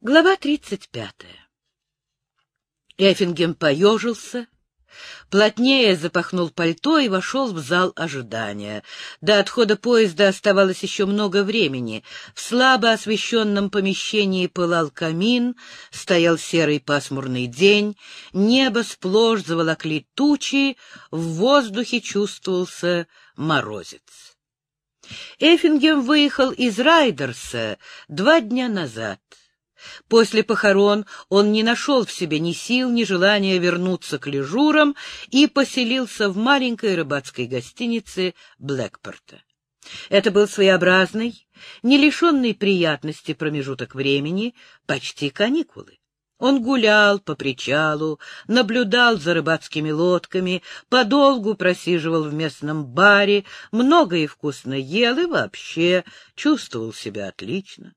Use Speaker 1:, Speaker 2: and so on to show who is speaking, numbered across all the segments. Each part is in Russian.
Speaker 1: Глава тридцать пятая. Эффингем поежился, плотнее запахнул пальто и вошел в зал ожидания. До отхода поезда оставалось еще много времени. В слабо освещенном помещении пылал камин, стоял серый пасмурный день, небо сплошь заволокли тучи, в воздухе чувствовался морозец. Эффингем выехал из Райдерса два дня назад. После похорон он не нашел в себе ни сил, ни желания вернуться к лежурам и поселился в маленькой рыбацкой гостинице Блэкпорта. Это был своеобразный, не лишенный приятности промежуток времени, почти каникулы. Он гулял по причалу, наблюдал за рыбацкими лодками, подолгу просиживал в местном баре, много и вкусно ел и вообще чувствовал себя отлично.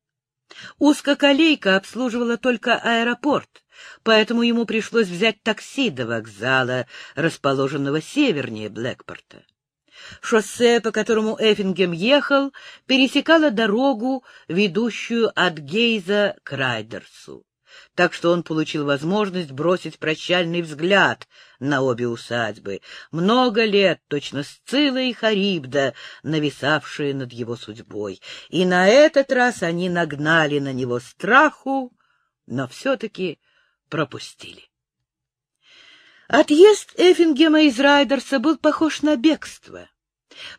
Speaker 1: Узкоколейка обслуживала только аэропорт, поэтому ему пришлось взять такси до вокзала, расположенного севернее Блэкпорта. Шоссе, по которому Эффингем ехал, пересекало дорогу, ведущую от Гейза к Райдерсу так что он получил возможность бросить прощальный взгляд на обе усадьбы. Много лет точно Сцилла и Харибда, нависавшие над его судьбой. И на этот раз они нагнали на него страху, но все-таки пропустили. Отъезд Эффингема из Райдерса был похож на бегство.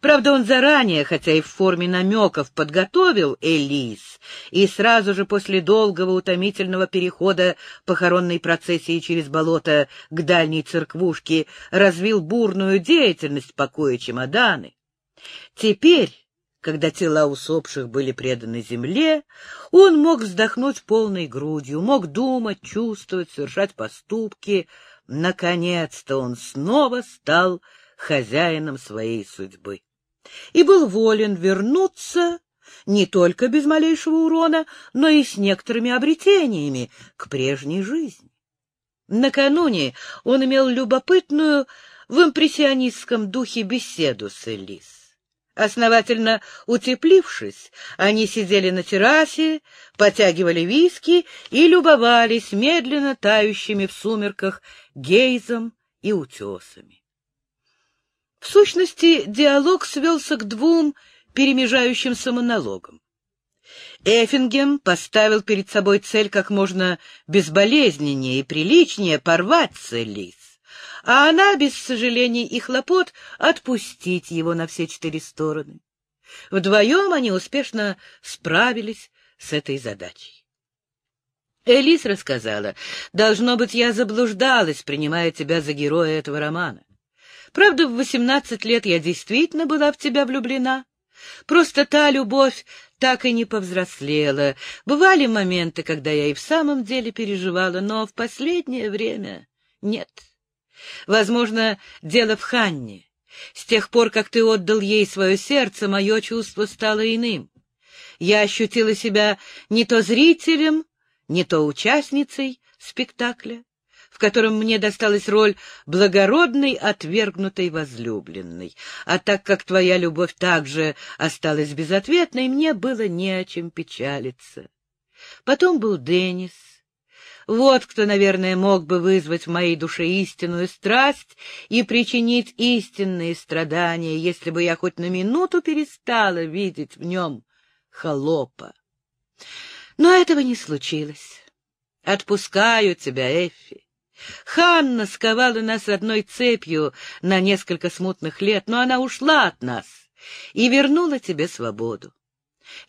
Speaker 1: Правда, он заранее, хотя и в форме намеков, подготовил Элис, и сразу же после долгого утомительного перехода похоронной процессии через болото к дальней церквушке развил бурную деятельность, покоя чемоданы. Теперь, когда тела усопших были преданы земле, он мог вздохнуть полной грудью, мог думать, чувствовать, совершать поступки. Наконец-то он снова стал хозяином своей судьбы. И был волен вернуться не только без малейшего урона, но и с некоторыми обретениями к прежней жизни. Накануне он имел любопытную в импрессионистском духе беседу с Элис. Основательно утеплившись, они сидели на террасе, потягивали виски и любовались медленно тающими в сумерках гейзом и утесами. В сущности, диалог свелся к двум перемежающимся монологам. Эффингем поставил перед собой цель как можно безболезненнее и приличнее порвать с Элис, а она, без сожалений и хлопот, отпустить его на все четыре стороны. Вдвоем они успешно справились с этой задачей. Элис рассказала, «Должно быть, я заблуждалась, принимая тебя за героя этого романа. Правда, в восемнадцать лет я действительно была в тебя влюблена. Просто та любовь так и не повзрослела. Бывали моменты, когда я и в самом деле переживала, но в последнее время нет. Возможно, дело в Ханне. С тех пор, как ты отдал ей свое сердце, мое чувство стало иным. Я ощутила себя не то зрителем, не то участницей спектакля в котором мне досталась роль благородной, отвергнутой возлюбленной. А так как твоя любовь также осталась безответной, мне было не о чем печалиться. Потом был Деннис. Вот кто, наверное, мог бы вызвать в моей душе истинную страсть и причинить истинные страдания, если бы я хоть на минуту перестала видеть в нем холопа. Но этого не случилось. Отпускаю тебя, Эффи. Ханна сковала нас одной цепью на несколько смутных лет, но она ушла от нас и вернула тебе свободу.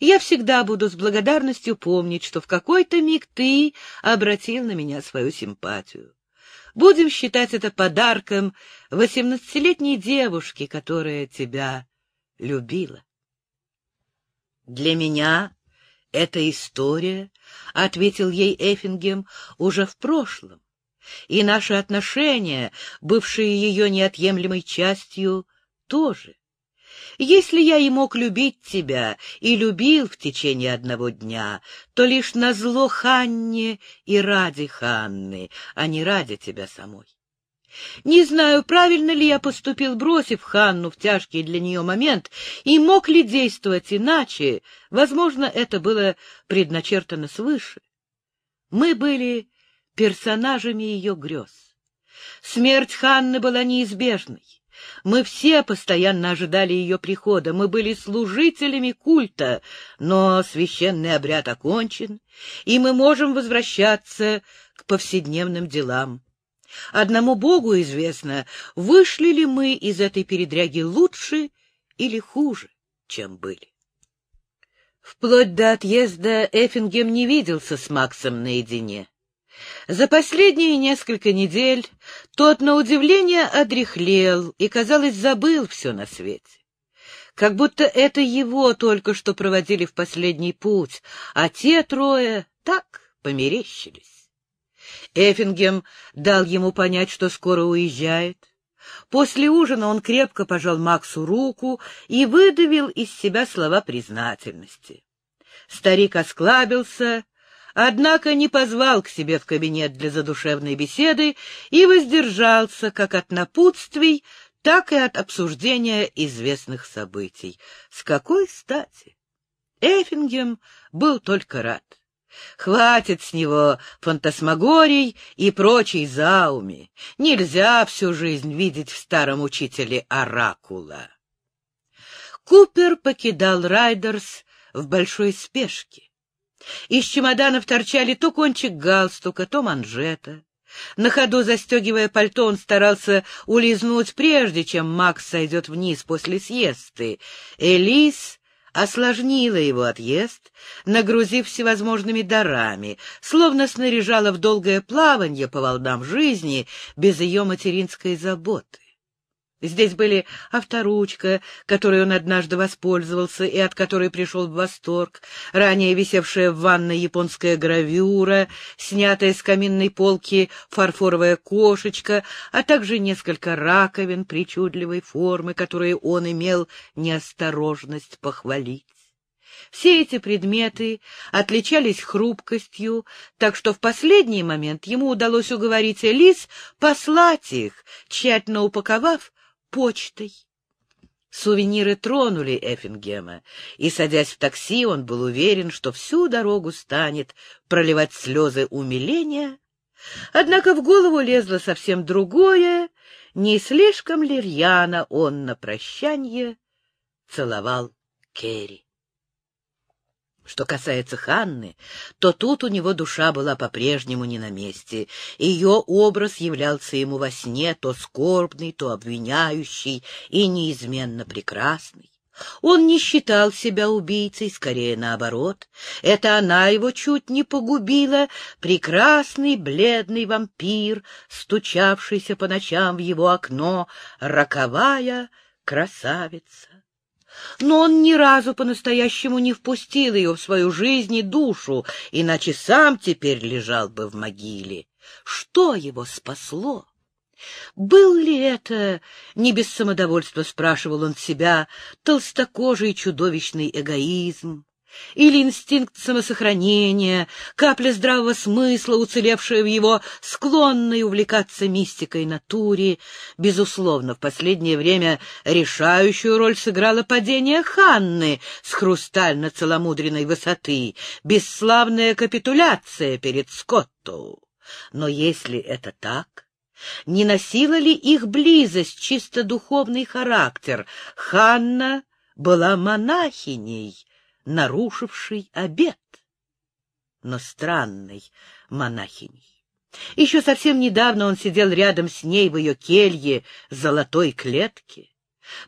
Speaker 1: Я всегда буду с благодарностью помнить, что в какой-то миг ты обратил на меня свою симпатию. Будем считать это подарком восемнадцатилетней девушки, которая тебя любила. Для меня эта история, — ответил ей Эффингем, — уже в прошлом и наши отношения, бывшие ее неотъемлемой частью, тоже. Если я и мог любить тебя, и любил в течение одного дня, то лишь на зло Ханне и ради Ханны, а не ради тебя самой. Не знаю, правильно ли я поступил, бросив Ханну в тяжкий для нее момент, и мог ли действовать иначе, возможно, это было предначертано свыше. Мы были персонажами ее грез. Смерть Ханны была неизбежной. Мы все постоянно ожидали ее прихода, мы были служителями культа, но священный обряд окончен, и мы можем возвращаться к повседневным делам. Одному Богу известно, вышли ли мы из этой передряги лучше или хуже, чем были. Вплоть до отъезда Эффингем не виделся с Максом наедине. За последние несколько недель тот, на удивление, одряхлел и, казалось, забыл все на свете. Как будто это его только что проводили в последний путь, а те трое так померещились. Эффингем дал ему понять, что скоро уезжает. После ужина он крепко пожал Максу руку и выдавил из себя слова признательности. Старик осклабился однако не позвал к себе в кабинет для задушевной беседы и воздержался как от напутствий, так и от обсуждения известных событий. С какой стати? Эффингем был только рад. Хватит с него фантасмагорий и прочей зауми. Нельзя всю жизнь видеть в старом учителе оракула. Купер покидал Райдерс в большой спешке. Из чемоданов торчали то кончик галстука, то манжета. На ходу, застегивая пальто, он старался улизнуть, прежде чем Макс сойдет вниз после съесты. Элис осложнила его отъезд, нагрузив всевозможными дарами, словно снаряжала в долгое плаванье по волнам жизни без ее материнской заботы. Здесь были авторучка, которой он однажды воспользовался и от которой пришел в восторг, ранее висевшая в ванной японская гравюра, снятая с каминной полки фарфоровая кошечка, а также несколько раковин причудливой формы, которые он имел неосторожность похвалить. Все эти предметы отличались хрупкостью, так что в последний момент ему удалось уговорить Элис послать их, тщательно упаковав почтой. Сувениры тронули Эффингема, и, садясь в такси, он был уверен, что всю дорогу станет проливать слезы умиления. Однако в голову лезло совсем другое, не слишком ли рьяно он на прощанье целовал Керри. Что касается Ханны, то тут у него душа была по-прежнему не на месте. Ее образ являлся ему во сне то скорбный, то обвиняющий и неизменно прекрасный. Он не считал себя убийцей, скорее наоборот. Это она его чуть не погубила, прекрасный бледный вампир, стучавшийся по ночам в его окно, роковая красавица но он ни разу по-настоящему не впустил ее в свою жизнь и душу, иначе сам теперь лежал бы в могиле. Что его спасло? Был ли это, не без самодовольства спрашивал он себя, толстокожий чудовищный эгоизм? Или инстинкт самосохранения, капля здравого смысла, уцелевшая в его склонной увлекаться мистикой натуре. Безусловно, в последнее время решающую роль сыграло падение Ханны с хрустально-целомудренной высоты, бесславная капитуляция перед Скотту. Но если это так, не носила ли их близость чисто духовный характер? Ханна была монахиней, нарушившей обет, но странной монахиней. Еще совсем недавно он сидел рядом с ней в ее келье золотой клетке.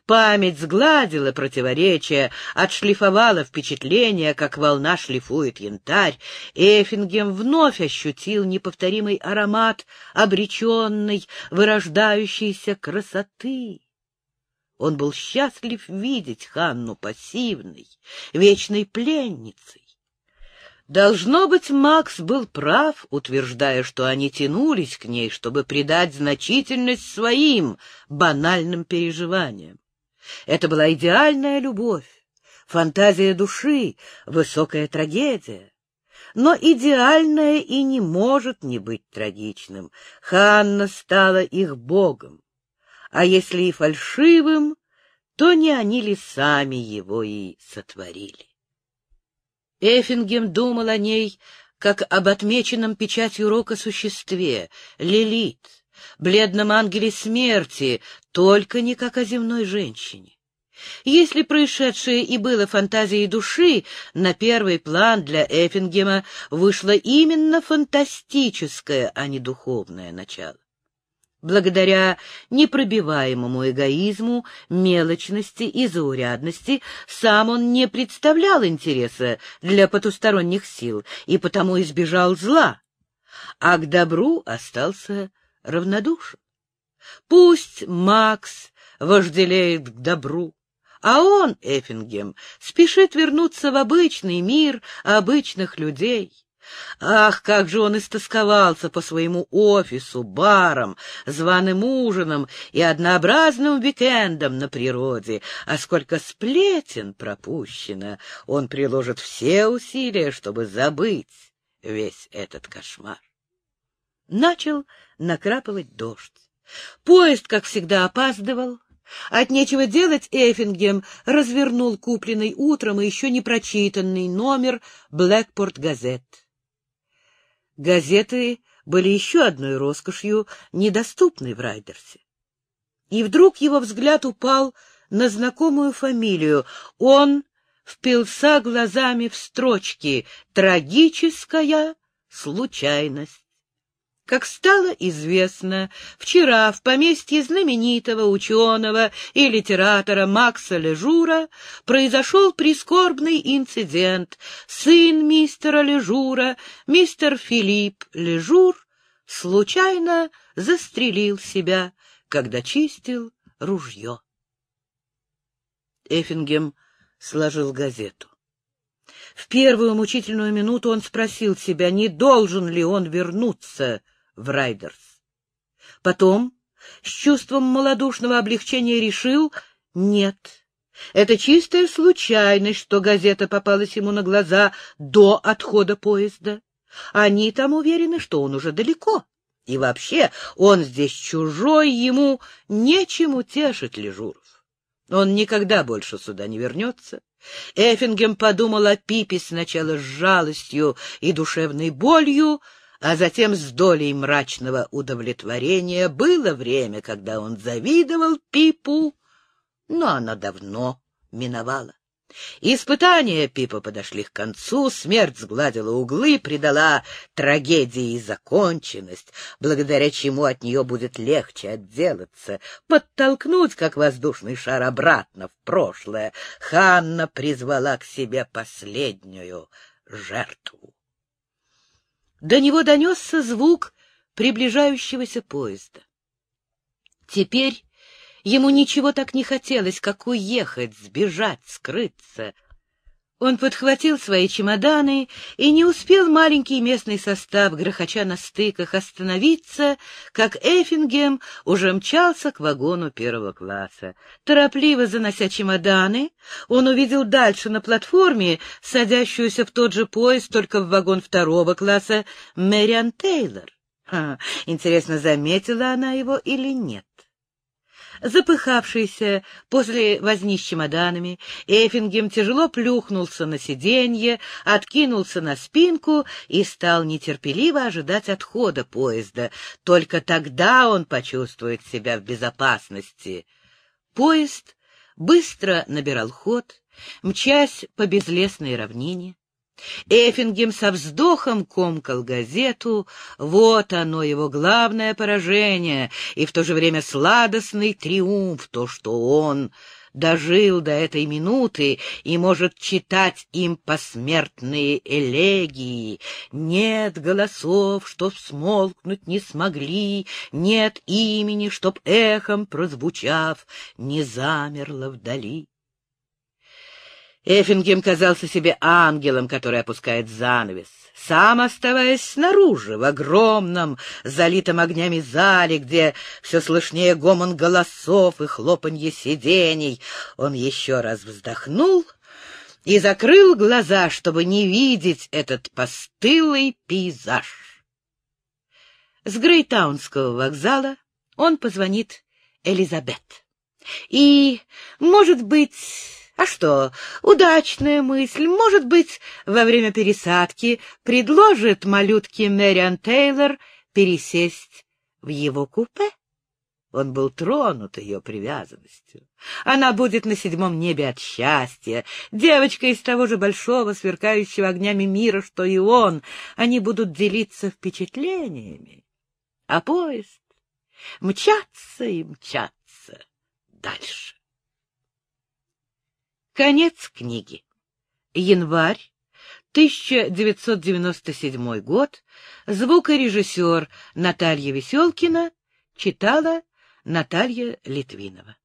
Speaker 1: Память сгладила противоречия, отшлифовала впечатление, как волна шлифует янтарь. Эффингем вновь ощутил неповторимый аромат обреченной, вырождающейся красоты. Он был счастлив видеть Ханну пассивной, вечной пленницей. Должно быть, Макс был прав, утверждая, что они тянулись к ней, чтобы придать значительность своим банальным переживаниям. Это была идеальная любовь, фантазия души, высокая трагедия. Но идеальное и не может не быть трагичным. Ханна стала их богом а если и фальшивым, то не они ли сами его и сотворили? Эффингем думал о ней, как об отмеченном печатью рока существе, Лилит, бледном ангеле смерти, только не как о земной женщине. Если происшедшее и было фантазией души, на первый план для Эффингема вышло именно фантастическое, а не духовное начало. Благодаря непробиваемому эгоизму, мелочности и заурядности сам он не представлял интереса для потусторонних сил и потому избежал зла, а к добру остался равнодушен. Пусть Макс вожделеет к добру, а он, Эффингем, спешит вернуться в обычный мир обычных людей. Ах, как же он истосковался по своему офису, барам, званым ужинам и однообразным уикендам на природе, а сколько сплетен пропущено! Он приложит все усилия, чтобы забыть весь этот кошмар. Начал накрапывать дождь. Поезд, как всегда, опаздывал. От нечего делать Эффингем развернул купленный утром и еще не прочитанный номер «Блэкпорт Газет». Газеты были еще одной роскошью, недоступной в Райдерсе. И вдруг его взгляд упал на знакомую фамилию. Он впился глазами в строчки «Трагическая случайность». Как стало известно, вчера в поместье знаменитого ученого и литератора Макса Лежура произошел прискорбный инцидент. Сын мистера Лежура, мистер Филипп Лежур, случайно застрелил себя, когда чистил ружье. Эффингем сложил газету. В первую мучительную минуту он спросил себя, не должен ли он вернуться в Райдерс. Потом, с чувством малодушного облегчения, решил — нет. Это чистая случайность, что газета попалась ему на глаза до отхода поезда. Они там уверены, что он уже далеко. И вообще, он здесь чужой, ему нечем утешить Лежуров. Он никогда больше сюда не вернется. Эффингем подумал о Пипе сначала с жалостью и душевной болью, а затем с долей мрачного удовлетворения. Было время, когда он завидовал Пипу, но оно давно миновало. Испытания Пипа подошли к концу, смерть сгладила углы, придала трагедии законченность, благодаря чему от нее будет легче отделаться, подтолкнуть, как воздушный шар, обратно в прошлое. Ханна призвала к себе последнюю жертву. До него донесся звук приближающегося поезда. Теперь ему ничего так не хотелось, как уехать, сбежать, скрыться — он подхватил свои чемоданы, и не успел маленький местный состав, грохоча на стыках, остановиться, как Эффингем уже мчался к вагону первого класса. Торопливо занося чемоданы, он увидел дальше на платформе, садящуюся в тот же поезд, только в вагон второго класса, Мэриан Тейлор. Ха, интересно, заметила она его или нет? Запыхавшийся после возни с чемоданами, Эффингем тяжело плюхнулся на сиденье, откинулся на спинку и стал нетерпеливо ожидать отхода поезда. Только тогда он почувствует себя в безопасности. Поезд быстро набирал ход, мчась по безлесной равнине. Эффингем со вздохом комкал газету. Вот оно, его главное поражение, и в то же время сладостный триумф, то, что он дожил до этой минуты и может читать им посмертные элегии. Нет голосов, что смолкнуть не смогли, нет имени, чтоб эхом прозвучав, не замерло вдали. Эффингем казался себе ангелом, который опускает занавес. Сам оставаясь снаружи, в огромном, залитом огнями зале, где все слышнее гомон голосов и хлопанье сидений, он еще раз вздохнул и закрыл глаза, чтобы не видеть этот постылый пейзаж. С Грейтаунского вокзала он позвонит Элизабет. И, может быть, А что, удачная мысль, может быть, во время пересадки предложит малютке Мэриан Тейлор пересесть в его купе? Он был тронут ее привязанностью. Она будет на седьмом небе от счастья. Девочка из того же большого, сверкающего огнями мира, что и он. Они будут делиться впечатлениями. А поезд мчаться и мчаться дальше. Конец книги. Январь 1997 год. Звукорежиссер Наталья Веселкина читала Наталья Литвинова.